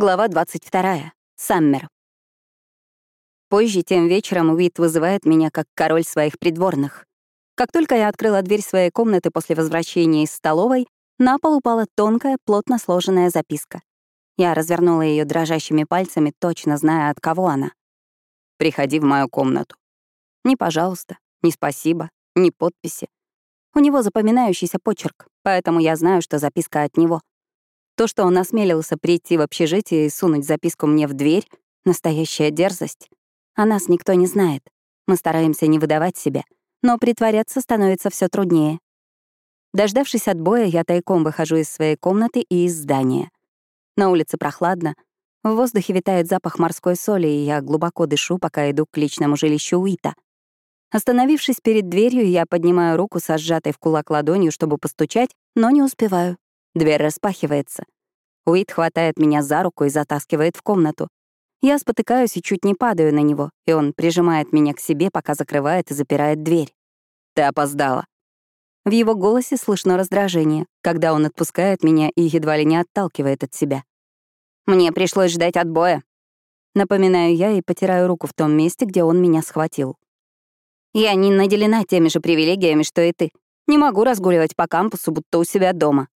Глава 22. Саммер. Позже, тем вечером, Уит вызывает меня как король своих придворных. Как только я открыла дверь своей комнаты после возвращения из столовой, на пол упала тонкая, плотно сложенная записка. Я развернула ее дрожащими пальцами, точно зная, от кого она. «Приходи в мою комнату». Ни «пожалуйста», ни «спасибо», ни подписи. У него запоминающийся почерк, поэтому я знаю, что записка от него — то, что он осмелился прийти в общежитие и сунуть записку мне в дверь — настоящая дерзость. О нас никто не знает. Мы стараемся не выдавать себя, но притворяться становится все труднее. Дождавшись отбоя, я тайком выхожу из своей комнаты и из здания. На улице прохладно, в воздухе витает запах морской соли, и я глубоко дышу, пока иду к личному жилищу Уита. Остановившись перед дверью, я поднимаю руку со сжатой в кулак ладонью, чтобы постучать, но не успеваю. Дверь распахивается. Уит хватает меня за руку и затаскивает в комнату. Я спотыкаюсь и чуть не падаю на него, и он прижимает меня к себе, пока закрывает и запирает дверь. «Ты опоздала». В его голосе слышно раздражение, когда он отпускает меня и едва ли не отталкивает от себя. «Мне пришлось ждать отбоя». Напоминаю я и потираю руку в том месте, где он меня схватил. «Я не наделена теми же привилегиями, что и ты. Не могу разгуливать по кампусу, будто у себя дома».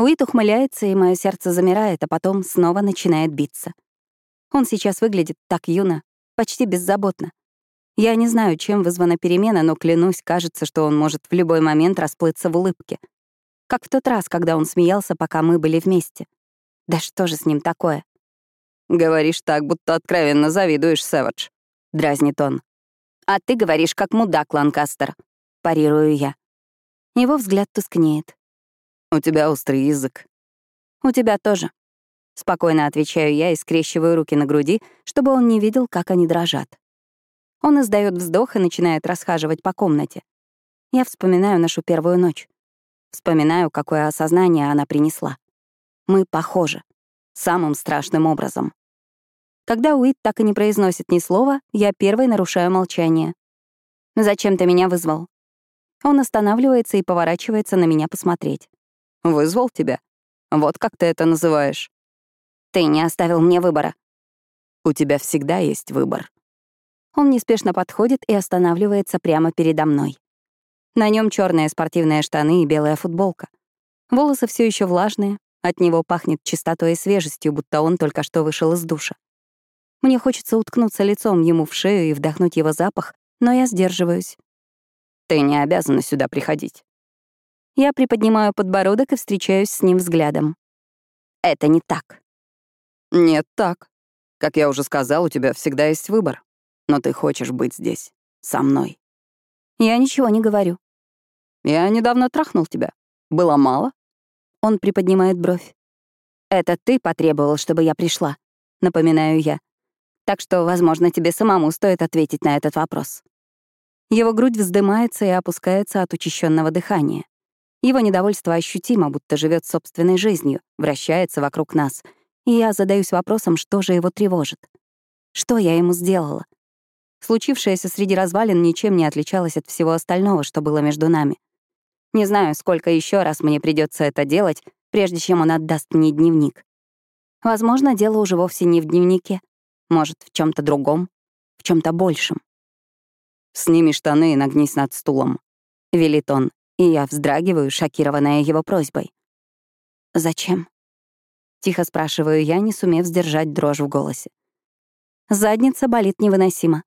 Уит ухмыляется, и мое сердце замирает, а потом снова начинает биться. Он сейчас выглядит так юно, почти беззаботно. Я не знаю, чем вызвана перемена, но клянусь, кажется, что он может в любой момент расплыться в улыбке. Как в тот раз, когда он смеялся, пока мы были вместе. Да что же с ним такое? «Говоришь так, будто откровенно завидуешь, Сэвидж», — дразнит он. «А ты говоришь, как мудак, Ланкастер», — парирую я. Его взгляд тускнеет. «У тебя острый язык». «У тебя тоже». Спокойно отвечаю я и скрещиваю руки на груди, чтобы он не видел, как они дрожат. Он издает вздох и начинает расхаживать по комнате. Я вспоминаю нашу первую ночь. Вспоминаю, какое осознание она принесла. Мы похожи. Самым страшным образом. Когда Уит так и не произносит ни слова, я первой нарушаю молчание. «Зачем ты меня вызвал?» Он останавливается и поворачивается на меня посмотреть. Вызвал тебя? Вот как ты это называешь. Ты не оставил мне выбора. У тебя всегда есть выбор. Он неспешно подходит и останавливается прямо передо мной. На нем черные спортивные штаны и белая футболка. Волосы все еще влажные, от него пахнет чистотой и свежестью, будто он только что вышел из душа. Мне хочется уткнуться лицом ему в шею и вдохнуть его запах, но я сдерживаюсь. Ты не обязана сюда приходить. Я приподнимаю подбородок и встречаюсь с ним взглядом. Это не так. Нет, так. Как я уже сказал, у тебя всегда есть выбор. Но ты хочешь быть здесь, со мной. Я ничего не говорю. Я недавно трахнул тебя. Было мало? Он приподнимает бровь. Это ты потребовал, чтобы я пришла, напоминаю я. Так что, возможно, тебе самому стоит ответить на этот вопрос. Его грудь вздымается и опускается от учащенного дыхания. Его недовольство ощутимо, будто живет собственной жизнью, вращается вокруг нас. И я задаюсь вопросом, что же его тревожит. Что я ему сделала? Случившееся среди развалин ничем не отличалось от всего остального, что было между нами. Не знаю, сколько еще раз мне придется это делать, прежде чем он отдаст мне дневник. Возможно, дело уже вовсе не в дневнике. Может, в чем то другом, в чем то большем. «Сними штаны и нагнись над стулом», — велит он, и я вздрагиваю, шокированная его просьбой. «Зачем?» — тихо спрашиваю я, не сумев сдержать дрожь в голосе. Задница болит невыносимо.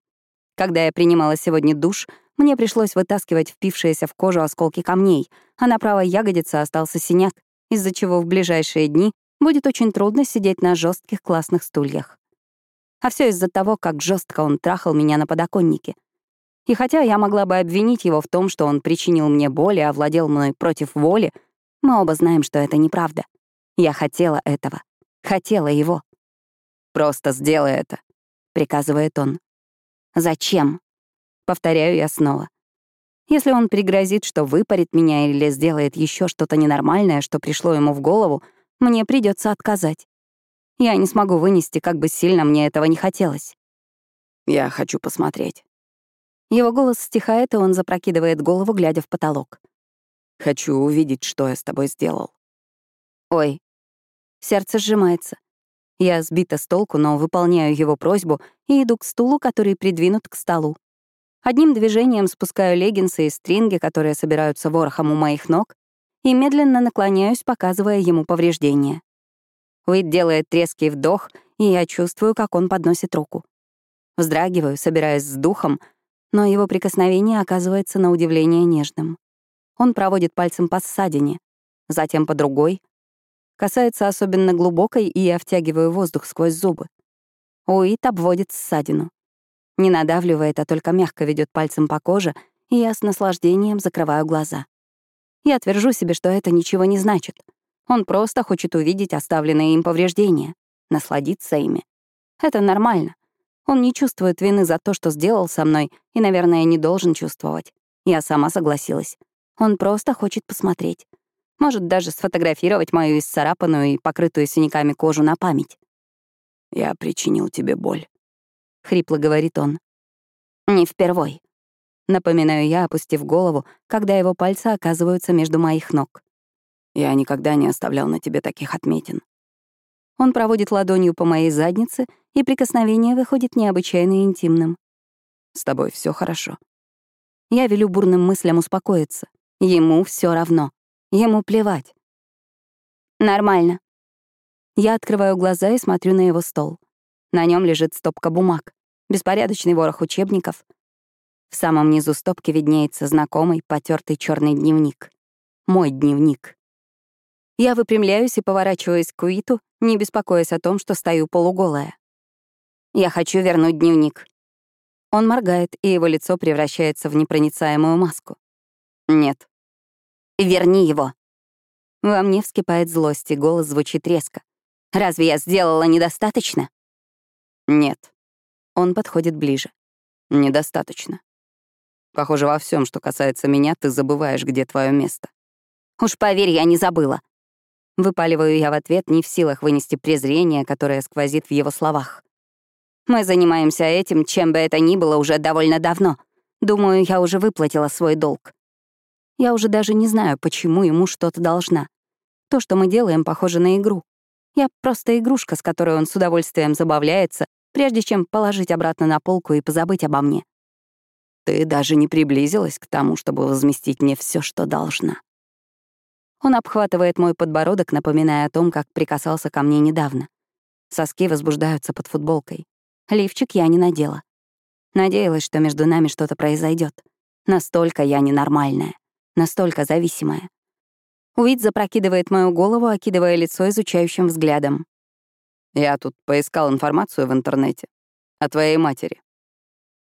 Когда я принимала сегодня душ, мне пришлось вытаскивать впившиеся в кожу осколки камней, а на правой ягодице остался синяк, из-за чего в ближайшие дни будет очень трудно сидеть на жестких классных стульях. А все из-за того, как жестко он трахал меня на подоконнике. И хотя я могла бы обвинить его в том, что он причинил мне боль и овладел мной против воли, мы оба знаем, что это неправда. Я хотела этого. Хотела его. «Просто сделай это», — приказывает он. «Зачем?» — повторяю я снова. Если он пригрозит, что выпарит меня или сделает еще что-то ненормальное, что пришло ему в голову, мне придется отказать. Я не смогу вынести, как бы сильно мне этого не хотелось. «Я хочу посмотреть», его голос стихает, и он запрокидывает голову, глядя в потолок. «Хочу увидеть, что я с тобой сделал». «Ой». Сердце сжимается. Я сбита с толку, но выполняю его просьбу и иду к стулу, который придвинут к столу. Одним движением спускаю леггинсы и стринги, которые собираются ворохом у моих ног, и медленно наклоняюсь, показывая ему повреждения. Уит делает резкий вдох, и я чувствую, как он подносит руку. Вздрагиваю, собираясь с духом, но его прикосновение оказывается на удивление нежным. Он проводит пальцем по ссадине, затем по другой. Касается особенно глубокой, и я втягиваю воздух сквозь зубы. Уит обводит ссадину. Не надавливает, а только мягко ведет пальцем по коже, и я с наслаждением закрываю глаза. Я твержу себе, что это ничего не значит. Он просто хочет увидеть оставленные им повреждения, насладиться ими. Это нормально. Он не чувствует вины за то, что сделал со мной, и, наверное, не должен чувствовать. Я сама согласилась. Он просто хочет посмотреть. Может даже сфотографировать мою исцарапанную и покрытую синяками кожу на память. «Я причинил тебе боль», — хрипло говорит он. «Не впервой», — напоминаю я, опустив голову, когда его пальцы оказываются между моих ног. «Я никогда не оставлял на тебе таких отметин». Он проводит ладонью по моей заднице, и прикосновение выходит необычайно интимным. «С тобой все хорошо». Я велю бурным мыслям успокоиться. Ему все равно. Ему плевать. Нормально. Я открываю глаза и смотрю на его стол. На нем лежит стопка бумаг, беспорядочный ворох учебников. В самом низу стопки виднеется знакомый потертый черный дневник. Мой дневник. Я выпрямляюсь и поворачиваюсь к Уиту, не беспокоясь о том, что стою полуголая. Я хочу вернуть дневник. Он моргает, и его лицо превращается в непроницаемую маску. Нет. Верни его. Во мне вскипает злость, и голос звучит резко. Разве я сделала недостаточно? Нет. Он подходит ближе. Недостаточно. Похоже, во всем, что касается меня, ты забываешь, где твое место. Уж поверь, я не забыла. Выпаливаю я в ответ, не в силах вынести презрение, которое сквозит в его словах. Мы занимаемся этим, чем бы это ни было, уже довольно давно. Думаю, я уже выплатила свой долг. Я уже даже не знаю, почему ему что-то должна. То, что мы делаем, похоже на игру. Я просто игрушка, с которой он с удовольствием забавляется, прежде чем положить обратно на полку и позабыть обо мне. Ты даже не приблизилась к тому, чтобы возместить мне все, что должна. Он обхватывает мой подбородок, напоминая о том, как прикасался ко мне недавно. Соски возбуждаются под футболкой. Лифчик я не надела. Надеялась, что между нами что-то произойдет. Настолько я ненормальная настолько зависимая. Уит запрокидывает мою голову, окидывая лицо изучающим взглядом. «Я тут поискал информацию в интернете. О твоей матери».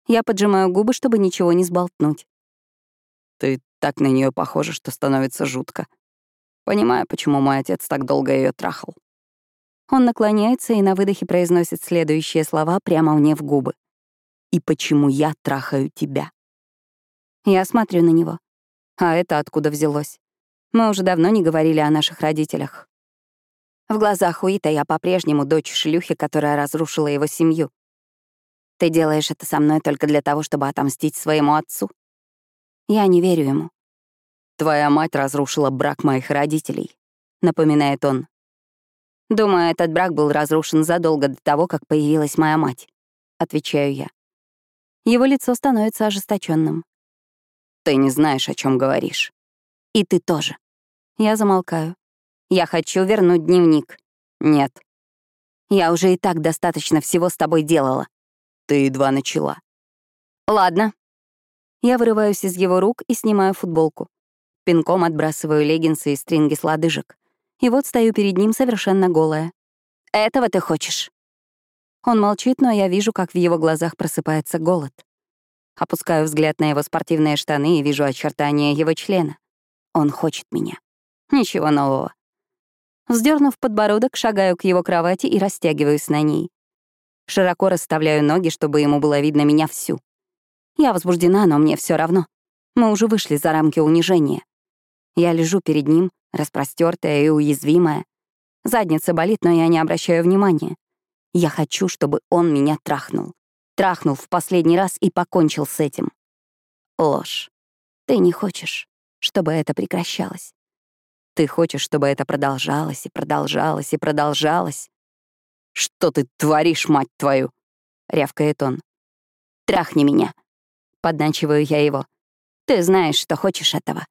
Я поджимаю губы, чтобы ничего не сболтнуть. «Ты так на нее похожа, что становится жутко. Понимаю, почему мой отец так долго ее трахал». Он наклоняется и на выдохе произносит следующие слова прямо мне в губы. «И почему я трахаю тебя?» Я смотрю на него. А это откуда взялось? Мы уже давно не говорили о наших родителях. В глазах Уита я по-прежнему дочь шлюхи, которая разрушила его семью. Ты делаешь это со мной только для того, чтобы отомстить своему отцу? Я не верю ему. Твоя мать разрушила брак моих родителей, напоминает он. Думаю, этот брак был разрушен задолго до того, как появилась моя мать, отвечаю я. Его лицо становится ожесточенным. Ты не знаешь, о чем говоришь. И ты тоже. Я замолкаю. Я хочу вернуть дневник. Нет. Я уже и так достаточно всего с тобой делала. Ты едва начала. Ладно. Я вырываюсь из его рук и снимаю футболку. Пинком отбрасываю леггинсы и стринги с лодыжек. И вот стою перед ним совершенно голая. «Этого ты хочешь?» Он молчит, но я вижу, как в его глазах просыпается голод. Опускаю взгляд на его спортивные штаны и вижу очертания его члена. Он хочет меня. Ничего нового. Вздернув подбородок, шагаю к его кровати и растягиваюсь на ней. Широко расставляю ноги, чтобы ему было видно меня всю. Я возбуждена, но мне все равно. Мы уже вышли за рамки унижения. Я лежу перед ним, распростертая и уязвимая. Задница болит, но я не обращаю внимания. Я хочу, чтобы он меня трахнул трахнул в последний раз и покончил с этим. Ложь. Ты не хочешь, чтобы это прекращалось. Ты хочешь, чтобы это продолжалось и продолжалось и продолжалось. «Что ты творишь, мать твою?» — рявкает он. «Трахни меня!» — подначиваю я его. «Ты знаешь, что хочешь этого».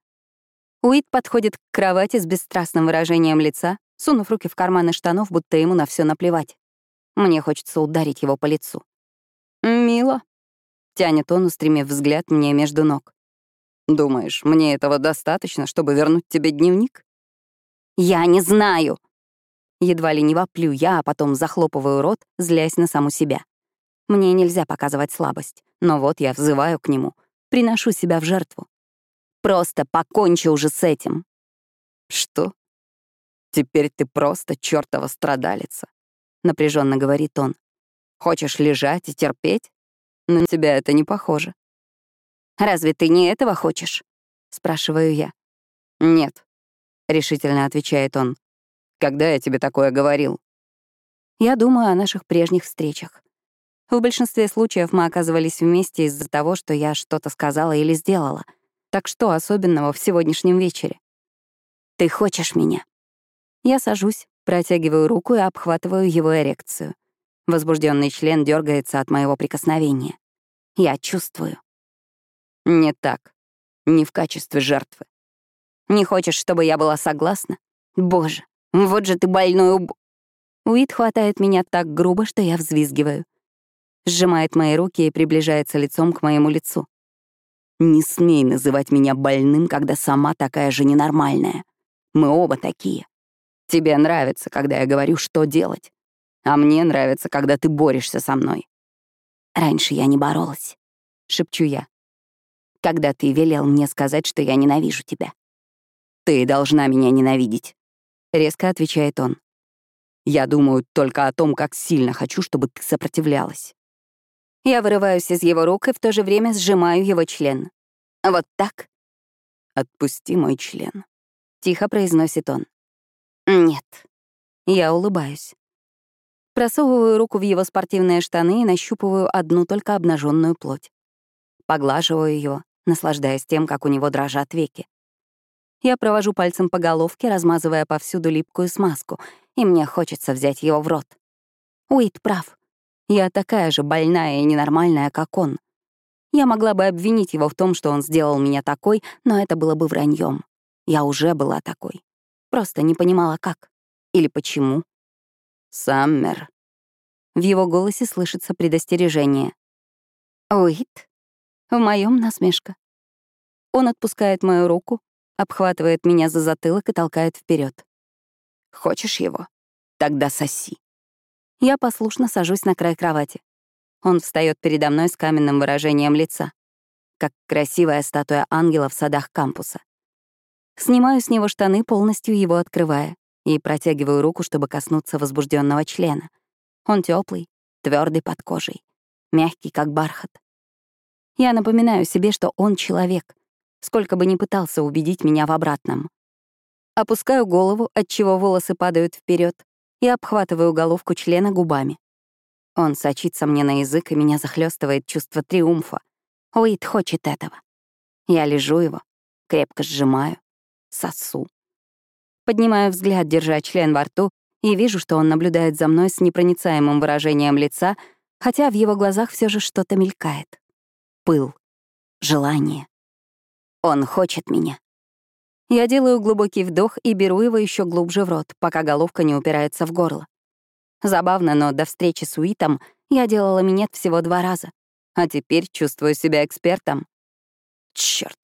Уит подходит к кровати с бесстрастным выражением лица, сунув руки в карманы штанов, будто ему на все наплевать. Мне хочется ударить его по лицу. «Мило», — тянет он, устремив взгляд мне между ног. «Думаешь, мне этого достаточно, чтобы вернуть тебе дневник?» «Я не знаю!» Едва ли не воплю я, а потом захлопываю рот, злясь на саму себя. Мне нельзя показывать слабость, но вот я взываю к нему, приношу себя в жертву. Просто покончи уже с этим. Что? Теперь ты просто чертова страдалица, напряженно говорит он. Хочешь лежать и терпеть? На тебя это не похоже. Разве ты не этого хочешь? спрашиваю я. Нет, решительно отвечает он. Когда я тебе такое говорил? Я думаю о наших прежних встречах. В большинстве случаев мы оказывались вместе из-за того, что я что-то сказала или сделала. Так что особенного в сегодняшнем вечере? Ты хочешь меня? Я сажусь, протягиваю руку и обхватываю его эрекцию. Возбужденный член дергается от моего прикосновения. Я чувствую. Не так. Не в качестве жертвы. Не хочешь, чтобы я была согласна? Боже, вот же ты больной уб... Уит хватает меня так грубо, что я взвизгиваю. Сжимает мои руки и приближается лицом к моему лицу. «Не смей называть меня больным, когда сама такая же ненормальная. Мы оба такие. Тебе нравится, когда я говорю, что делать. А мне нравится, когда ты борешься со мной». «Раньше я не боролась», — шепчу я. «Когда ты велел мне сказать, что я ненавижу тебя». «Ты должна меня ненавидеть», — резко отвечает он. «Я думаю только о том, как сильно хочу, чтобы ты сопротивлялась». Я вырываюсь из его рук и в то же время сжимаю его член. Вот так. «Отпусти мой член», — тихо произносит он. «Нет». Я улыбаюсь. Просовываю руку в его спортивные штаны и нащупываю одну только обнаженную плоть. Поглаживаю его, наслаждаясь тем, как у него дрожат веки. Я провожу пальцем по головке, размазывая повсюду липкую смазку, и мне хочется взять его в рот. Уит прав. Я такая же больная и ненормальная, как он. Я могла бы обвинить его в том, что он сделал меня такой, но это было бы враньем. Я уже была такой. Просто не понимала, как. Или почему. «Саммер». В его голосе слышится предостережение. «Уит?» В моем насмешка. Он отпускает мою руку, обхватывает меня за затылок и толкает вперед. «Хочешь его? Тогда соси». Я послушно сажусь на край кровати. Он встает передо мной с каменным выражением лица, как красивая статуя ангела в садах кампуса. Снимаю с него штаны, полностью его открывая, и протягиваю руку, чтобы коснуться возбужденного члена. Он теплый, твердый под кожей, мягкий, как бархат. Я напоминаю себе, что он человек, сколько бы ни пытался убедить меня в обратном. Опускаю голову, отчего волосы падают вперед, и обхватываю головку члена губами. Он сочится мне на язык, и меня захлестывает чувство триумфа. Уит хочет этого. Я лежу его, крепко сжимаю, сосу. Поднимаю взгляд, держа член во рту, и вижу, что он наблюдает за мной с непроницаемым выражением лица, хотя в его глазах все же что-то мелькает. Пыл, желание. Он хочет меня. Я делаю глубокий вдох и беру его еще глубже в рот, пока головка не упирается в горло. Забавно, но до встречи с Уитом я делала минет всего два раза. А теперь чувствую себя экспертом. Черт!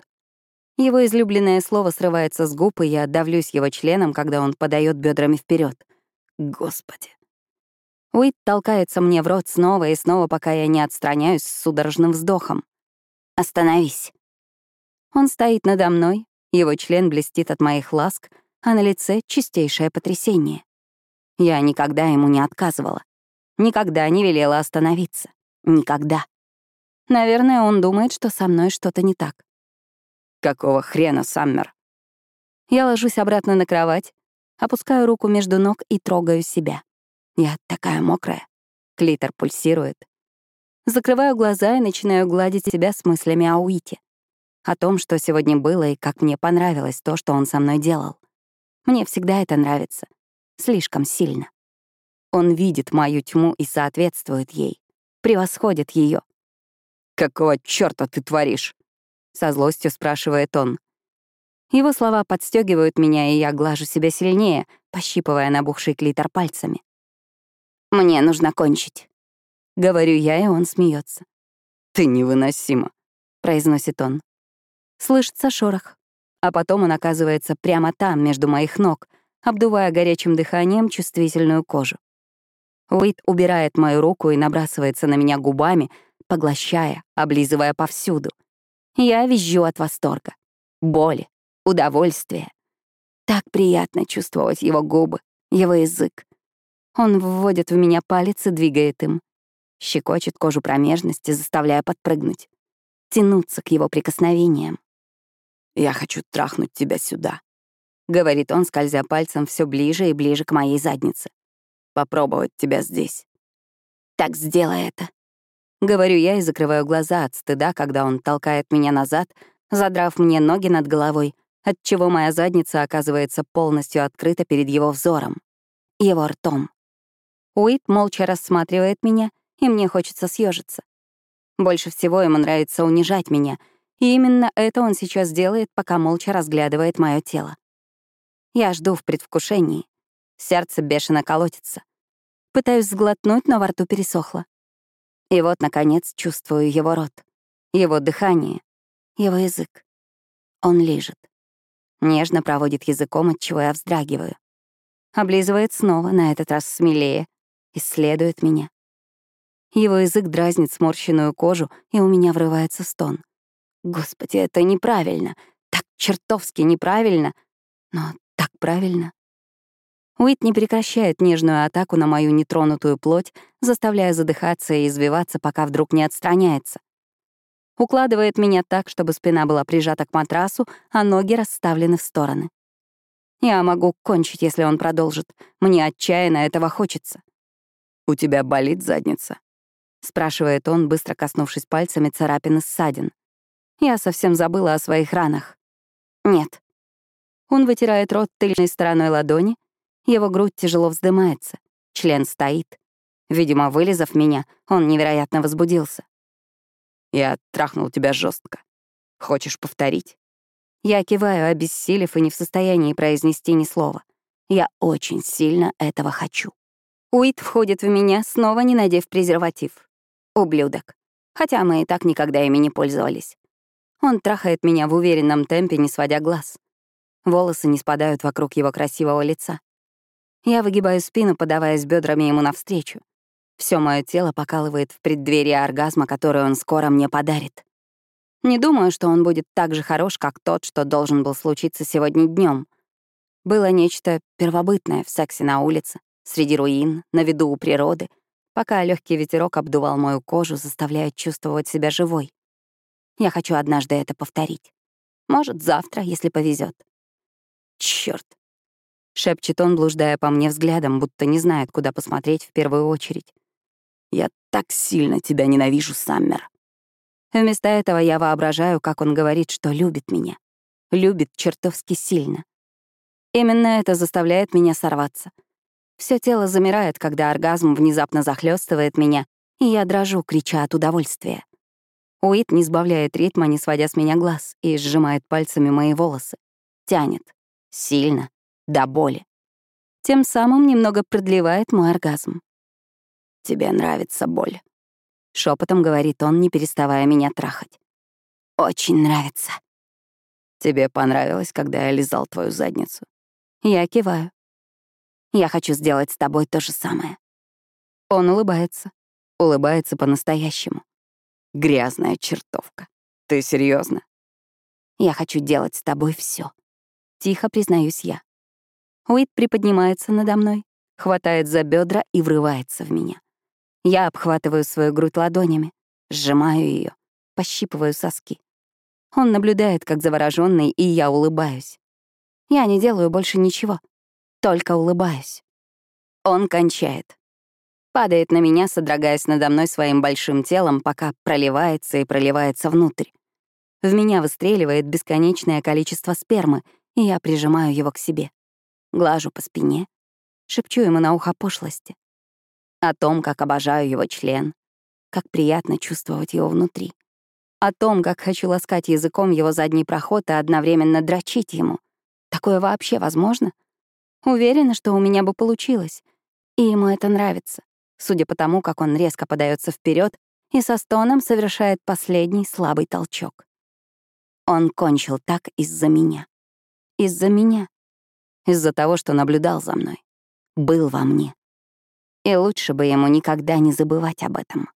Его излюбленное слово срывается с губ, и я давлюсь его членом, когда он подает бедрами вперед. Господи. Уит толкается мне в рот снова и снова, пока я не отстраняюсь с судорожным вздохом. «Остановись». Он стоит надо мной, его член блестит от моих ласк, а на лице — чистейшее потрясение. Я никогда ему не отказывала. Никогда не велела остановиться. Никогда. Наверное, он думает, что со мной что-то не так. Какого хрена, Саммер? Я ложусь обратно на кровать, опускаю руку между ног и трогаю себя. Я такая мокрая. Клитор пульсирует. Закрываю глаза и начинаю гладить себя с мыслями о Уите. О том, что сегодня было и как мне понравилось то, что он со мной делал. Мне всегда это нравится. Слишком сильно. Он видит мою тьму и соответствует ей, превосходит ее. «Какого чёрта ты творишь?» — со злостью спрашивает он. Его слова подстегивают меня, и я глажу себя сильнее, пощипывая набухший клитор пальцами. «Мне нужно кончить», — говорю я, и он смеется. «Ты невыносима», — произносит он. Слышится шорох, а потом он оказывается прямо там, между моих ног, обдувая горячим дыханием чувствительную кожу. Уит убирает мою руку и набрасывается на меня губами, поглощая, облизывая повсюду. Я визжу от восторга, боли, удовольствия. Так приятно чувствовать его губы, его язык. Он вводит в меня палец и двигает им. Щекочет кожу промежности, заставляя подпрыгнуть. Тянуться к его прикосновениям. «Я хочу трахнуть тебя сюда», — говорит он, скользя пальцем все ближе и ближе к моей заднице. «Попробовать тебя здесь». «Так сделай это», — говорю я и закрываю глаза от стыда, когда он толкает меня назад, задрав мне ноги над головой, отчего моя задница оказывается полностью открыта перед его взором, его ртом. Уит молча рассматривает меня, и мне хочется съежиться. Больше всего ему нравится унижать меня, и именно это он сейчас делает, пока молча разглядывает мое тело. Я жду в предвкушении. Сердце бешено колотится. Пытаюсь сглотнуть, но во рту пересохло. И вот, наконец, чувствую его рот, его дыхание, его язык. Он лежит. Нежно проводит языком, от чего я вздрагиваю. Облизывает снова, на этот раз смелее. Исследует меня. Его язык дразнит сморщенную кожу, и у меня врывается стон. Господи, это неправильно. Так чертовски неправильно. Но так правильно. Уит не прекращает нежную атаку на мою нетронутую плоть, заставляя задыхаться и извиваться, пока вдруг не отстраняется. Укладывает меня так, чтобы спина была прижата к матрасу, а ноги расставлены в стороны. Я могу кончить, если он продолжит. Мне отчаянно этого хочется. «У тебя болит задница?» — спрашивает он, быстро коснувшись пальцами царапины ссадин. Я совсем забыла о своих ранах. Нет. Он вытирает рот тыльной стороной ладони, его грудь тяжело вздымается, член стоит. Видимо, вылезав меня, он невероятно возбудился. Я трахнул тебя жестко. Хочешь повторить? Я киваю, обессилев и не в состоянии произнести ни слова. Я очень сильно этого хочу. Уит входит в меня, снова не надев презерватив. Ублюдок. Хотя мы и так никогда ими не пользовались. Он трахает меня в уверенном темпе, не сводя глаз. Волосы не спадают вокруг его красивого лица. Я выгибаю спину, подаваясь бедрами ему навстречу. Все мое тело покалывает в преддверии оргазма, который он скоро мне подарит. Не думаю, что он будет так же хорош, как тот, что должен был случиться сегодня днем. Было нечто первобытное в сексе на улице, среди руин, на виду у природы, пока легкий ветерок обдувал мою кожу, заставляя чувствовать себя живой. Я хочу однажды это повторить. Может, завтра, если повезет. Черт! шепчет он, блуждая по мне взглядом, будто не знает, куда посмотреть в первую очередь. Я так сильно тебя ненавижу, Саммер. Вместо этого я воображаю, как он говорит, что любит меня. Любит чертовски сильно. Именно это заставляет меня сорваться. Все тело замирает, когда оргазм внезапно захлестывает меня, и я дрожу, крича от удовольствия. Уит не сбавляет ритма, не сводя с меня глаз, и сжимает пальцами мои волосы. Тянет. Сильно. До боли. Тем самым немного продлевает мой оргазм. Тебе нравится боль. Шепотом говорит он, не переставая меня трахать. Очень нравится. Тебе понравилось, когда я лизал твою задницу? Я киваю. Я хочу сделать с тобой то же самое. Он улыбается. Улыбается по-настоящему. Грязная чертовка. Ты серьезно? Я хочу делать с тобой все. Тихо признаюсь я. Уит приподнимается надо мной, хватает за бедра и врывается в меня. Я обхватываю свою грудь ладонями, сжимаю ее, пощипываю соски. Он наблюдает, как завороженный, и я улыбаюсь. Я не делаю больше ничего, только улыбаюсь. Он кончает. Падает на меня, содрогаясь надо мной своим большим телом, пока проливается и проливается внутрь. В меня выстреливает бесконечное количество спермы, и я прижимаю его к себе. Глажу по спине, шепчу ему на ухо пошлости. О том, как обожаю его член, как приятно чувствовать его внутри. О том, как хочу ласкать языком его задний проход и одновременно дрочить ему. Такое вообще возможно? Уверена, что у меня бы получилось. И ему это нравится, судя по тому, как он резко подается вперед и со стоном совершает последний слабый толчок. Он кончил так из-за меня. Из-за меня. Из-за того, что наблюдал за мной. Был во мне. И лучше бы ему никогда не забывать об этом.